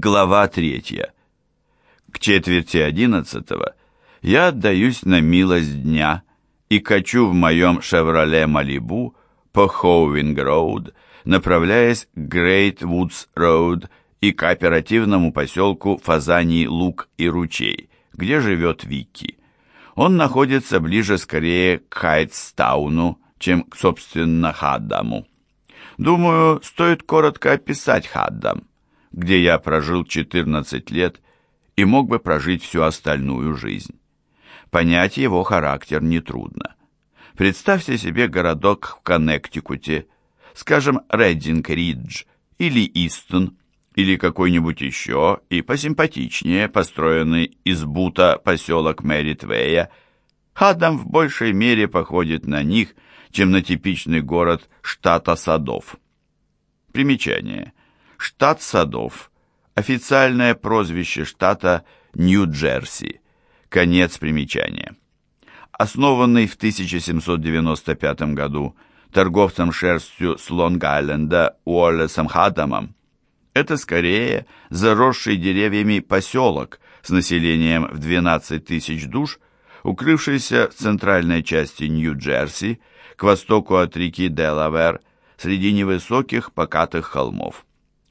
Глава третья. К четверти одиннадцатого я отдаюсь на милость дня и качу в моем «Шевроле Малибу» по Хоувинг-Роуд, направляясь к Грейт-Вудс-Роуд и кооперативному поселку Фазаний Луг и Ручей, где живет Вики. Он находится ближе скорее к Хайтстауну, чем, собственно, Хаддаму. Думаю, стоит коротко описать Хаддам где я прожил 14 лет и мог бы прожить всю остальную жизнь. Понять его характер нетрудно. Представьте себе городок в Коннектикуте, скажем, Реддинг-Ридж или Истон, или какой-нибудь еще и посимпатичнее построенный из бута поселок Мэритвея. Хадам в большей мере походит на них, чем на типичный город штата Садов. Примечание. Штат садов. Официальное прозвище штата Нью-Джерси. Конец примечания. Основанный в 1795 году торговцем шерстью с Лонг-Айленда Уоллесом Хадамом, это скорее заросший деревьями поселок с населением в 12 тысяч душ, укрывшийся в центральной части Нью-Джерси, к востоку от реки Делавер, среди невысоких покатых холмов.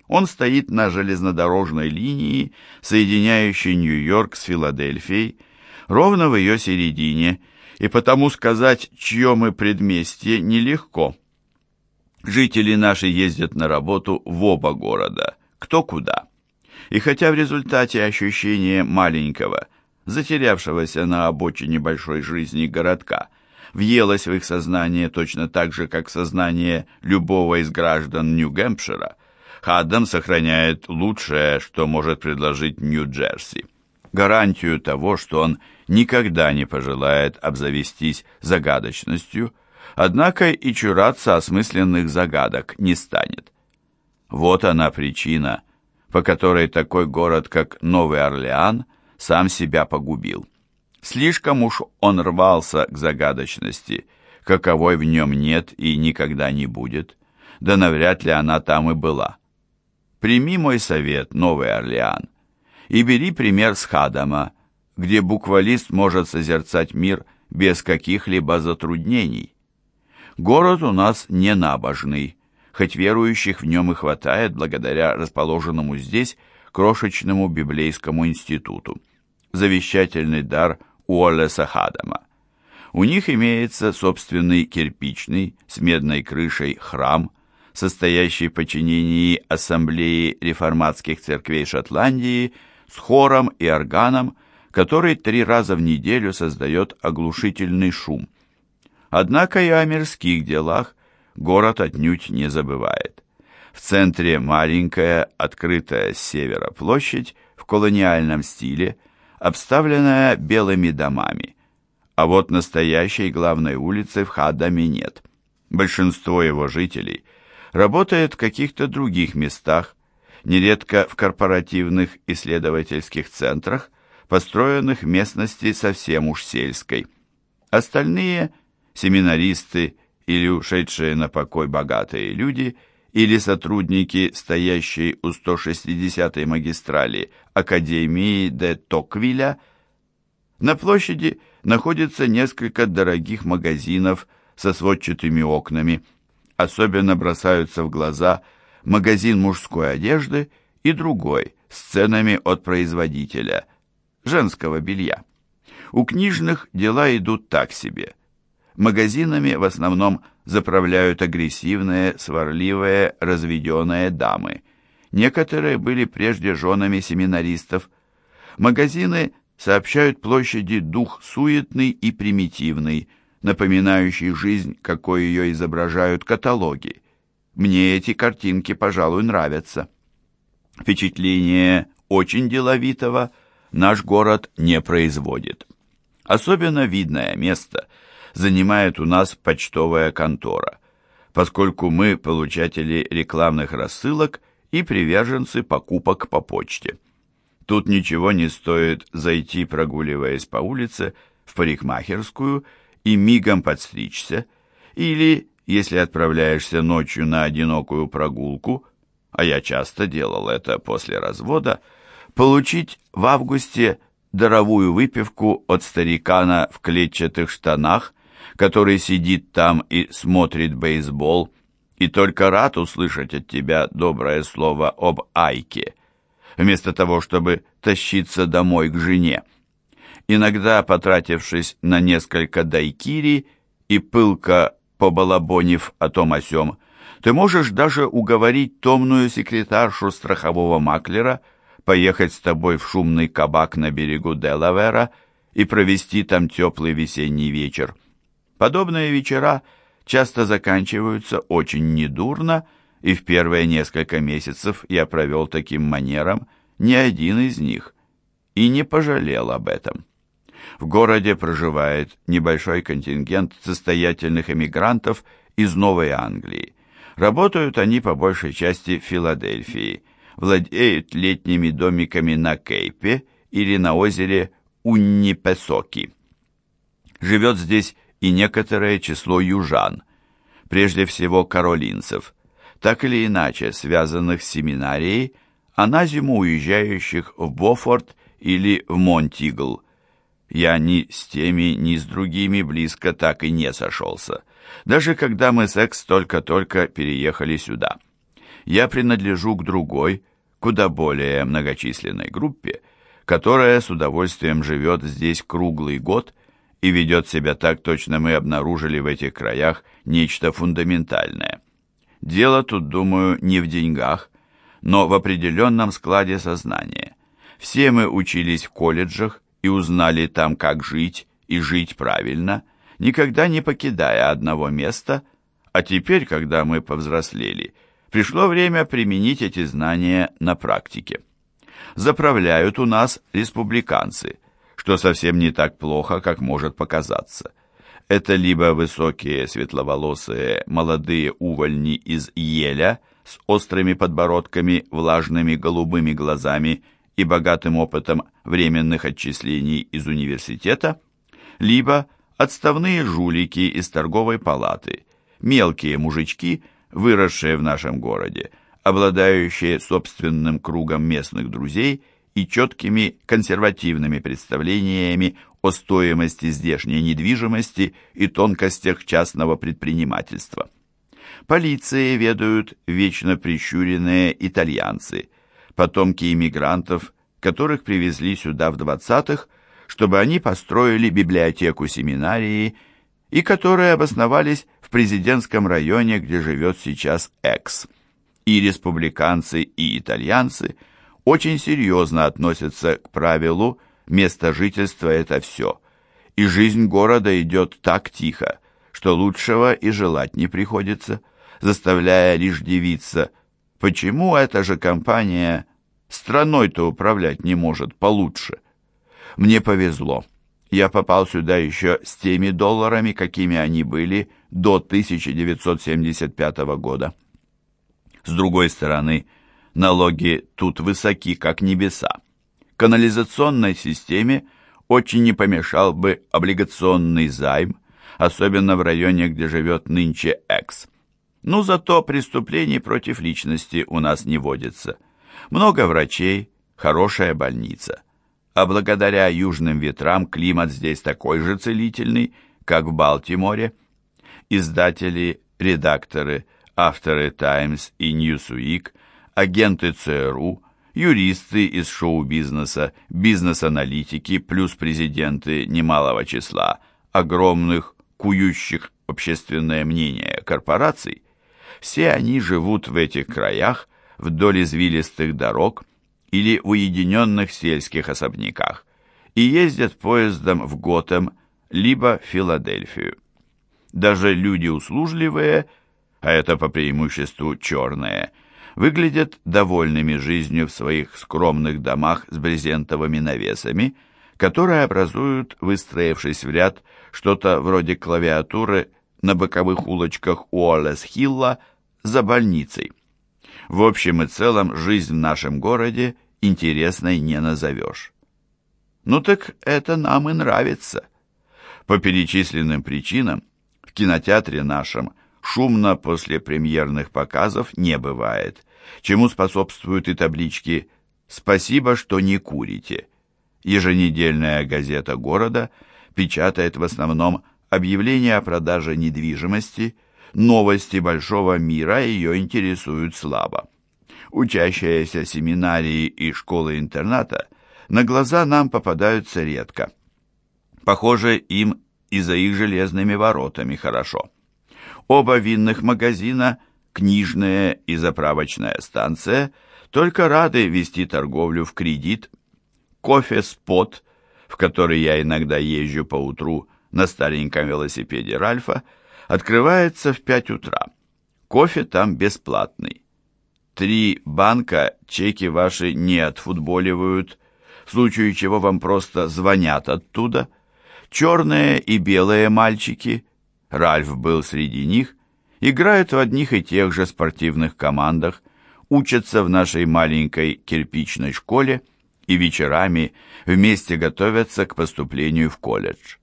Он стоит на железнодорожной линии, соединяющей Нью-Йорк с Филадельфией, ровно в ее середине, и потому сказать, чье мы предместье, нелегко. Жители наши ездят на работу в оба города, кто куда. И хотя в результате ощущение маленького, затерявшегося на обочине большой жизни городка, въелось в их сознание точно так же, как сознание любого из граждан Нью-Гэмпшира – Хаддам сохраняет лучшее, что может предложить Нью-Джерси. Гарантию того, что он никогда не пожелает обзавестись загадочностью, однако и чураться осмысленных загадок не станет. Вот она причина, по которой такой город, как Новый Орлеан, сам себя погубил. Слишком уж он рвался к загадочности, каковой в нем нет и никогда не будет, да навряд ли она там и была. Прими мой совет, Новый Орлеан, и бери пример с Хадама, где буквалист может созерцать мир без каких-либо затруднений. Город у нас не набожный, хоть верующих в нем и хватает благодаря расположенному здесь крошечному библейскому институту. Завещательный дар Уоллеса Хадама. У них имеется собственный кирпичный с медной крышей храм, состоящий в подчинении Ассамблеи реформатских церквей Шотландии с хором и органом, который три раза в неделю создает оглушительный шум. Однако и о мирских делах город отнюдь не забывает. В центре маленькая, открытая с севера площадь в колониальном стиле, обставленная белыми домами. А вот настоящей главной улицы в Хадаме нет. Большинство его жителей – работает в каких-то других местах, нередко в корпоративных исследовательских центрах, построенных в местности совсем уж сельской. Остальные – семинаристы или ушедшие на покой богатые люди или сотрудники, стоящие у 160-й магистрали Академии де Токвиля. На площади находится несколько дорогих магазинов со сводчатыми окнами – Особенно бросаются в глаза магазин мужской одежды и другой с ценами от производителя, женского белья. У книжных дела идут так себе. Магазинами в основном заправляют агрессивные, сварливые, разведенные дамы. Некоторые были прежде женами семинаристов. Магазины сообщают площади дух суетный и примитивный, напоминающий жизнь, какой ее изображают каталоги. Мне эти картинки, пожалуй, нравятся. Впечатление очень деловитого наш город не производит. Особенно видное место занимает у нас почтовая контора, поскольку мы получатели рекламных рассылок и приверженцы покупок по почте. Тут ничего не стоит зайти, прогуливаясь по улице, в парикмахерскую и мигом подстричься, или, если отправляешься ночью на одинокую прогулку, а я часто делал это после развода, получить в августе даровую выпивку от старикана в клетчатых штанах, который сидит там и смотрит бейсбол, и только рад услышать от тебя доброе слово об Айке, вместо того, чтобы тащиться домой к жене. Иногда, потратившись на несколько дайкири и пылко побалабонив о том о сём, ты можешь даже уговорить томную секретаршу страхового маклера поехать с тобой в шумный кабак на берегу Делавера и провести там теплый весенний вечер. Подобные вечера часто заканчиваются очень недурно, и в первые несколько месяцев я провел таким манером ни один из них и не пожалел об этом. В городе проживает небольшой контингент состоятельных эмигрантов из Новой Англии. Работают они по большей части в Филадельфии, владеют летними домиками на Кейпе или на озере Уннипесоки. Живет здесь и некоторое число южан, прежде всего каролинцев, так или иначе связанных с семинарией, а на зиму уезжающих в Бофорт или в Монтигл. Я ни с теми, ни с другими близко так и не сошелся, даже когда мы с Экс только-только переехали сюда. Я принадлежу к другой, куда более многочисленной группе, которая с удовольствием живет здесь круглый год и ведет себя так, точно мы обнаружили в этих краях нечто фундаментальное. Дело тут, думаю, не в деньгах, но в определенном складе сознания. Все мы учились в колледжах и узнали там, как жить и жить правильно, никогда не покидая одного места, а теперь, когда мы повзрослели, пришло время применить эти знания на практике. Заправляют у нас республиканцы – что совсем не так плохо, как может показаться. Это либо высокие светловолосые молодые увольни из Еля с острыми подбородками, влажными голубыми глазами и богатым опытом временных отчислений из университета, либо отставные жулики из торговой палаты, мелкие мужички, выросшие в нашем городе, обладающие собственным кругом местных друзей – и четкими консервативными представлениями о стоимости здешней недвижимости и тонкостях частного предпринимательства. Полиции ведают вечно прищуренные итальянцы, потомки иммигрантов, которых привезли сюда в 20-х, чтобы они построили библиотеку семинарии и которые обосновались в президентском районе, где живет сейчас Экс. И республиканцы, и итальянцы – очень серьезно относятся к правилу «место жительства – это все», и жизнь города идет так тихо, что лучшего и желать не приходится, заставляя лишь дивиться, почему эта же компания страной-то управлять не может получше. Мне повезло. Я попал сюда еще с теми долларами, какими они были до 1975 года. С другой стороны, Налоги тут высоки, как небеса. Канализационной системе очень не помешал бы облигационный займ, особенно в районе, где живет нынче Экс. Но зато преступлений против личности у нас не водится. Много врачей, хорошая больница. А благодаря южным ветрам климат здесь такой же целительный, как в Балтиморе. Издатели, редакторы, авторы «Таймс» и «Ньюсуик» агенты ЦРУ, юристы из шоу-бизнеса, бизнес-аналитики, плюс президенты немалого числа, огромных, кующих общественное мнение корпораций, все они живут в этих краях вдоль извилистых дорог или в уединенных сельских особняках и ездят поездом в Готэм либо в Филадельфию. Даже люди услужливые, а это по преимуществу черные – выглядят довольными жизнью в своих скромных домах с брезентовыми навесами, которые образуют, выстроившись в ряд, что-то вроде клавиатуры на боковых улочках Уоллес-Хилла за больницей. В общем и целом, жизнь в нашем городе интересной не назовешь. Ну так это нам и нравится. По перечисленным причинам в кинотеатре нашем шумно после премьерных показов не бывает – чему способствуют и таблички «Спасибо, что не курите». Еженедельная газета города печатает в основном объявления о продаже недвижимости, новости большого мира ее интересуют слабо. Учащиеся семинарии и школы-интерната на глаза нам попадаются редко. Похоже, им и за их железными воротами хорошо. Оба винных магазина, книжная и заправочная станция, только рады вести торговлю в кредит. Кофе-спот, в который я иногда езжу по утру на стареньком велосипеде Ральфа, открывается в 5 утра. Кофе там бесплатный. Три банка чеки ваши не отфутболивают, в случае чего вам просто звонят оттуда. Черные и белые мальчики, Ральф был среди них, играют в одних и тех же спортивных командах, учатся в нашей маленькой кирпичной школе и вечерами вместе готовятся к поступлению в колледж.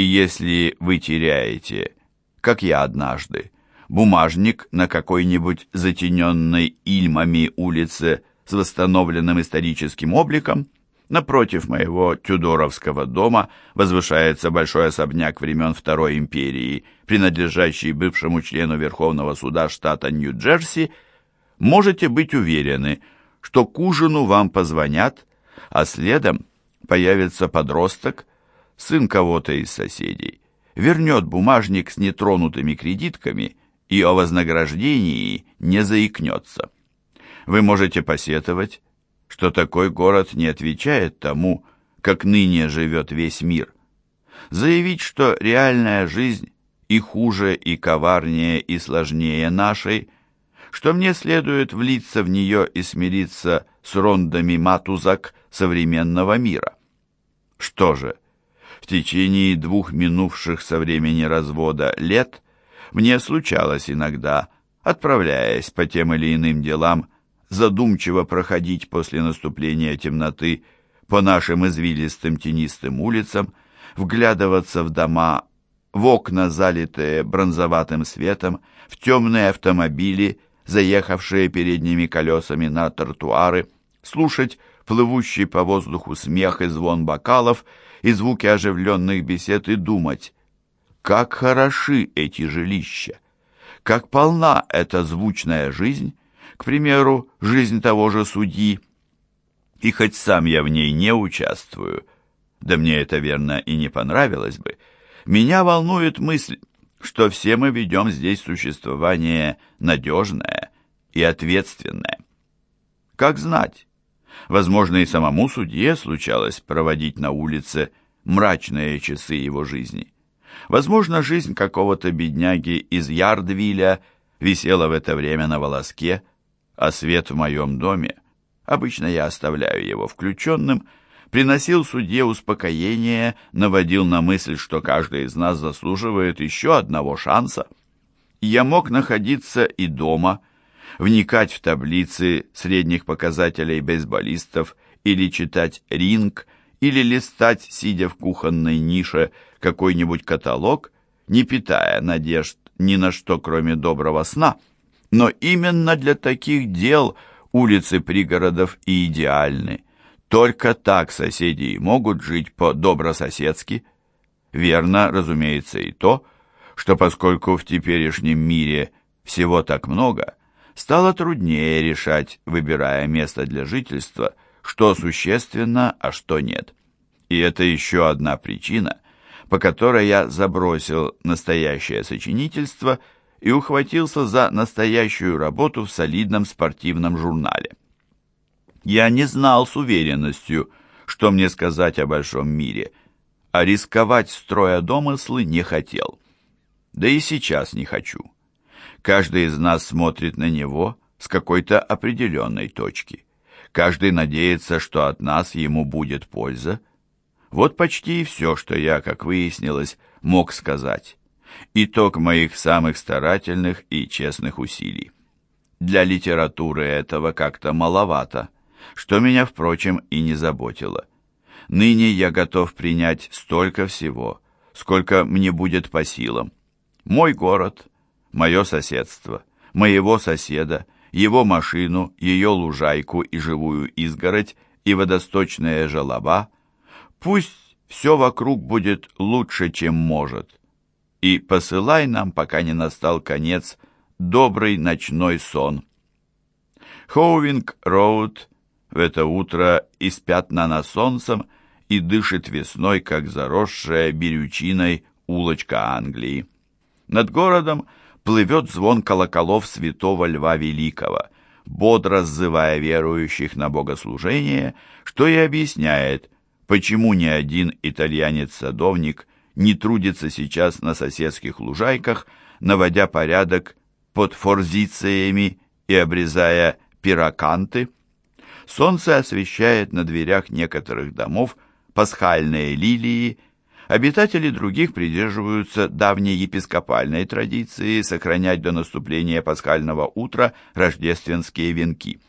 И если вы теряете, как я однажды, бумажник на какой-нибудь затененной ильмами улице с восстановленным историческим обликом, напротив моего Тюдоровского дома возвышается большой особняк времен Второй империи, принадлежащий бывшему члену Верховного суда штата Нью-Джерси, можете быть уверены, что к ужину вам позвонят, а следом появится подросток, сын кого-то из соседей, вернет бумажник с нетронутыми кредитками и о вознаграждении не заикнется. Вы можете посетовать, что такой город не отвечает тому, как ныне живет весь мир. Заявить, что реальная жизнь и хуже, и коварнее, и сложнее нашей, что мне следует влиться в нее и смириться с рондами матузак современного мира. Что же, в течение двух минувших со времени развода лет мне случалось иногда, отправляясь по тем или иным делам, задумчиво проходить после наступления темноты по нашим извилистым тенистым улицам, вглядываться в дома, в окна, залитые бронзоватым светом, в темные автомобили, заехавшие передними колесами на тротуары, слушать плывущий по воздуху смех и звон бокалов и звуки оживленных бесед и думать, как хороши эти жилища, как полна эта звучная жизнь, к примеру, жизнь того же судьи. И хоть сам я в ней не участвую, да мне это верно и не понравилось бы, меня волнует мысль, что все мы ведем здесь существование надежное и ответственное. Как знать, возможно, и самому судье случалось проводить на улице мрачные часы его жизни. Возможно, жизнь какого-то бедняги из Ярдвиля висела в это время на волоске, а свет в моем доме, обычно я оставляю его включенным, приносил судье успокоение, наводил на мысль, что каждый из нас заслуживает еще одного шанса. Я мог находиться и дома, вникать в таблицы средних показателей бейсболистов или читать ринг, или листать, сидя в кухонной нише, какой-нибудь каталог, не питая надежд ни на что, кроме доброго сна. Но именно для таких дел улицы пригородов и идеальны. Только так соседи могут жить по-добрососедски. Верно, разумеется, и то, что поскольку в теперешнем мире всего так много, стало труднее решать, выбирая место для жительства – что существенно, а что нет. И это еще одна причина, по которой я забросил настоящее сочинительство и ухватился за настоящую работу в солидном спортивном журнале. Я не знал с уверенностью, что мне сказать о большом мире, а рисковать, строя домыслы, не хотел. Да и сейчас не хочу. Каждый из нас смотрит на него с какой-то определенной точки. Каждый надеется, что от нас ему будет польза. Вот почти и все, что я, как выяснилось, мог сказать. Итог моих самых старательных и честных усилий. Для литературы этого как-то маловато, что меня, впрочем, и не заботило. Ныне я готов принять столько всего, сколько мне будет по силам. Мой город, мое соседство, моего соседа его машину, ее лужайку и живую изгородь, и водосточные желоба. Пусть все вокруг будет лучше, чем может. И посылай нам, пока не настал конец, добрый ночной сон. Хоувинг-Роуд в это утро испятнана солнцем и дышит весной, как заросшая бирючиной улочка Англии. Над городом плывет звон колоколов святого Льва Великого, бодро сзывая верующих на богослужение, что и объясняет, почему ни один итальянец-садовник не трудится сейчас на соседских лужайках, наводя порядок под форзициями и обрезая пироканты. Солнце освещает на дверях некоторых домов пасхальные лилии, обитатели других придерживаются давней епископальной традиции сохранять до наступления пасхального утра рождественские венки.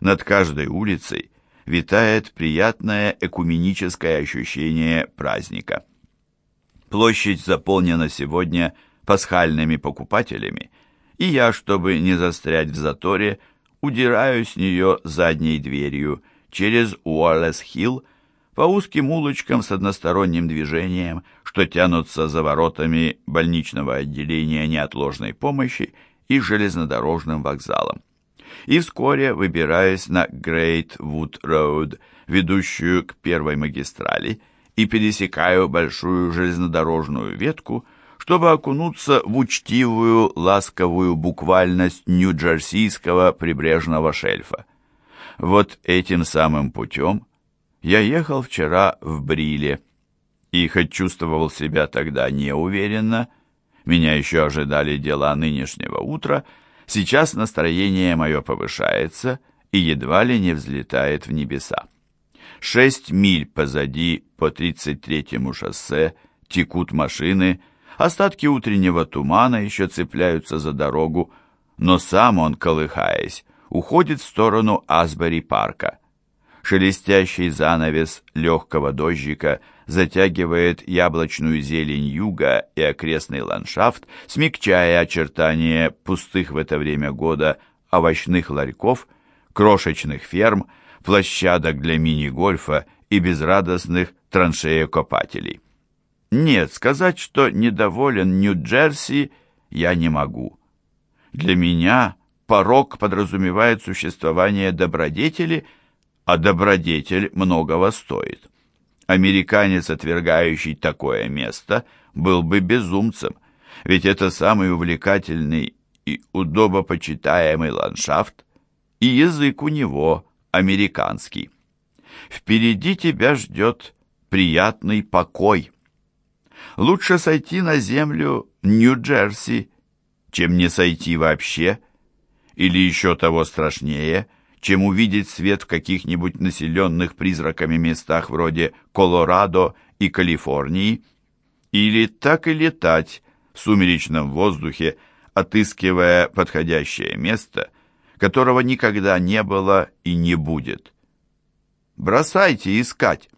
Над каждой улицей витает приятное экуменическое ощущение праздника. Площадь заполнена сегодня пасхальными покупателями, и я, чтобы не застрять в заторе, удираю с нее задней дверью через Уоллес-Хилл по узким улочкам с односторонним движением, что тянутся за воротами больничного отделения неотложной помощи и железнодорожным вокзалом. И вскоре выбираюсь на Great Wood Road, ведущую к первой магистрали, и пересекаю большую железнодорожную ветку, чтобы окунуться в учтивую, ласковую буквальность нью-джерсийского прибрежного шельфа. Вот этим самым путем я ехал вчера в Бриле, и хоть чувствовал себя тогда неуверенно, меня еще ожидали дела нынешнего утра, сейчас настроение мое повышается и едва ли не взлетает в небеса. Шесть миль позади по 33-му шоссе текут машины, Остатки утреннего тумана еще цепляются за дорогу, но сам он, колыхаясь, уходит в сторону Асбери-парка. Шелестящий занавес легкого дождика затягивает яблочную зелень юга и окрестный ландшафт, смягчая очертания пустых в это время года овощных ларьков, крошечных ферм, площадок для мини-гольфа и безрадостных траншеекопателей. Нет, сказать, что недоволен Нью-Джерси, я не могу. Для меня порог подразумевает существование добродетели, а добродетель многого стоит. Американец, отвергающий такое место, был бы безумцем, ведь это самый увлекательный и удобопочитаемый ландшафт, и язык у него американский. Впереди тебя ждет приятный покой. Лучше сойти на землю Нью-Джерси, чем не сойти вообще, или еще того страшнее, чем увидеть свет в каких-нибудь населенных призраками местах вроде Колорадо и Калифорнии, или так и летать в сумеречном воздухе, отыскивая подходящее место, которого никогда не было и не будет. Бросайте искать.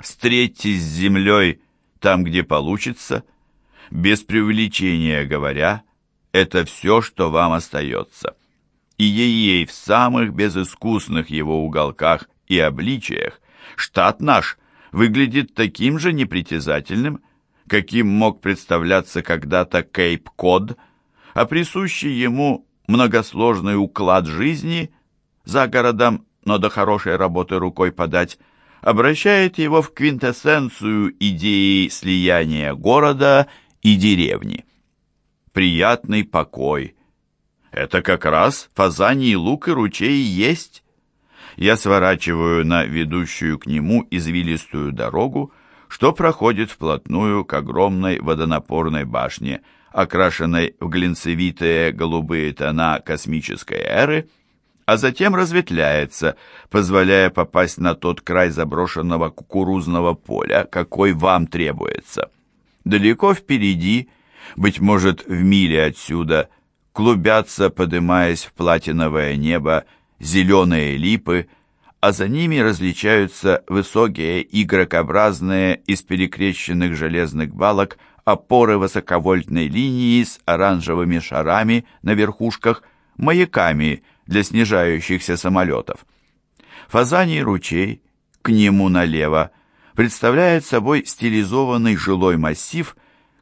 Встретьтесь с землей там, где получится, без преувеличения говоря, это все, что вам остается. И ей в самых безыскусных его уголках и обличиях штат наш выглядит таким же непритязательным, каким мог представляться когда-то Кейп-Код, а присущий ему многосложный уклад жизни за городом, но до хорошей работы рукой подать – обращает его в квинтэссенцию идеи слияния города и деревни. Приятный покой. Это как раз фазаний лук и ручей есть. Я сворачиваю на ведущую к нему извилистую дорогу, что проходит вплотную к огромной водонапорной башне, окрашенной в глинцевитые голубые тона космической эры, а затем разветвляется, позволяя попасть на тот край заброшенного кукурузного поля, какой вам требуется. Далеко впереди, быть может, в миле отсюда, клубятся, подымаясь в платиновое небо, зеленые липы, а за ними различаются высокие игрокообразные из перекрещенных железных балок опоры высоковольтной линии с оранжевыми шарами на верхушках – маяками для снижающихся самолетов. Фазаний ручей, к нему налево, представляет собой стилизованный жилой массив,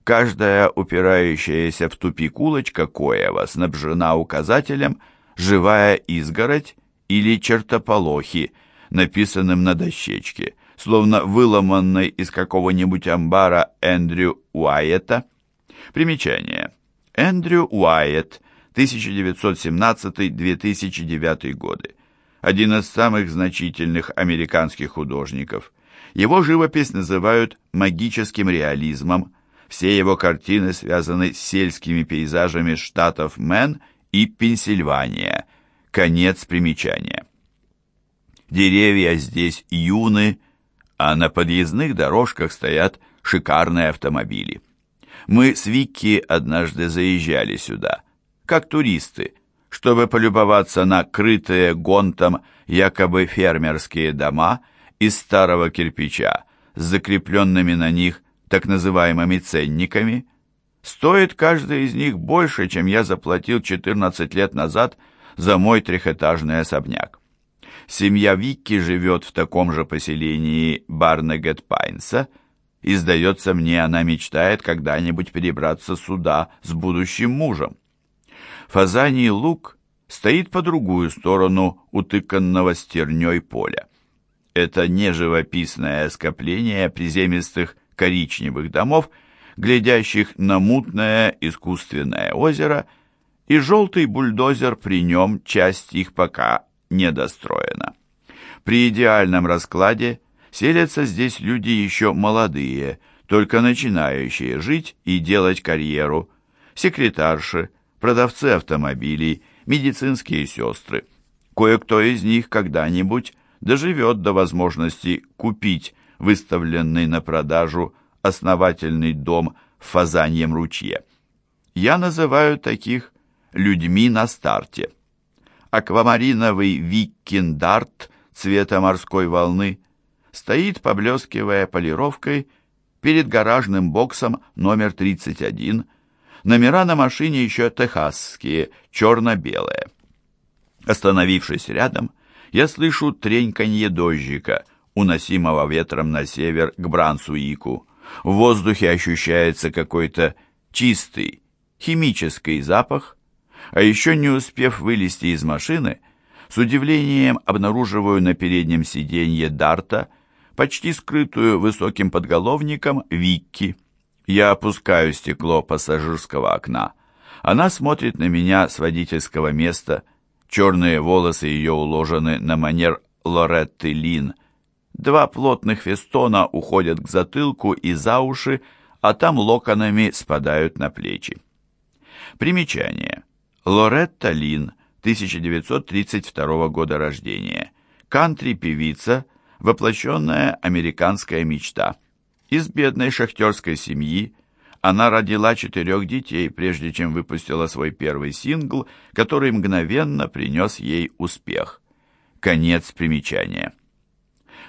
каждая упирающаяся в тупик улочка коева снабжена указателем «Живая изгородь» или «Чертополохи», написанным на дощечке, словно выломанной из какого-нибудь амбара Эндрю Уайета. Примечание. Эндрю Уайет, 1917-2009 годы. Один из самых значительных американских художников. Его живопись называют магическим реализмом. Все его картины связаны с сельскими пейзажами штатов Мэн и Пенсильвания. Конец примечания. Деревья здесь юны, а на подъездных дорожках стоят шикарные автомобили. Мы с Вики однажды заезжали сюда, как туристы, чтобы полюбоваться на крытые гонтом якобы фермерские дома из старого кирпича с закрепленными на них так называемыми ценниками. Стоит каждый из них больше, чем я заплатил 14 лет назад за мой трехэтажный особняк. Семья Викки живет в таком же поселении Барнегет Пайнса, и, сдается мне, она мечтает когда-нибудь перебраться сюда с будущим мужем. Фазаний луг стоит по другую сторону утыканного стерней поля. Это не живописное скопление приземистых коричневых домов, глядящих на мутное искусственное озеро, и желтый бульдозер при нем часть их пока недостроена. При идеальном раскладе селятся здесь люди еще молодые, только начинающие жить и делать карьеру, секретарши, продавцы автомобилей, медицинские сестры. Кое-кто из них когда-нибудь доживет до возможности купить выставленный на продажу основательный дом в Фазаньем ручье. Я называю таких людьми на старте аквамариновый викиндарт цвета морской волны стоит, поблескивая полировкой, перед гаражным боксом номер 31. Номера на машине еще техасские, черно-белые. Остановившись рядом, я слышу треньканье дождика, уносимого ветром на север к Брансуику. В воздухе ощущается какой-то чистый, химический запах, а еще не успев вылезти из машины, с удивлением обнаруживаю на переднем сиденье Дарта, почти скрытую высоким подголовником, Викки. Я опускаю стекло пассажирского окна. Она смотрит на меня с водительского места. Черные волосы ее уложены на манер Лоретты Лин. Два плотных фестона уходят к затылку и за уши, а там локонами спадают на плечи. Примечание. Лоретта Лин, 1932 года рождения. Кантри-певица, воплощенная американская мечта. Из бедной шахтерской семьи она родила четырех детей, прежде чем выпустила свой первый сингл, который мгновенно принес ей успех. Конец примечания.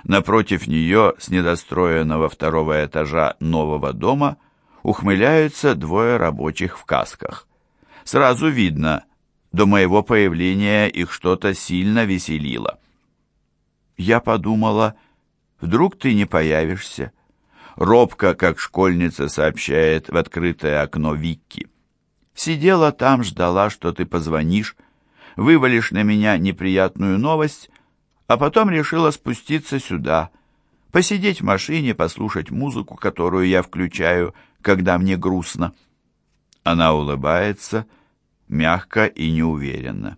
Напротив нее, с недостроенного второго этажа нового дома, ухмыляются двое рабочих в касках. Сразу видно, до моего появления их что-то сильно веселило. Я подумала, вдруг ты не появишься. Робко, как школьница, сообщает в открытое окно Викки. Сидела там, ждала, что ты позвонишь, вывалишь на меня неприятную новость, а потом решила спуститься сюда, посидеть в машине, послушать музыку, которую я включаю, когда мне грустно. Она улыбается, мягко и неуверенно.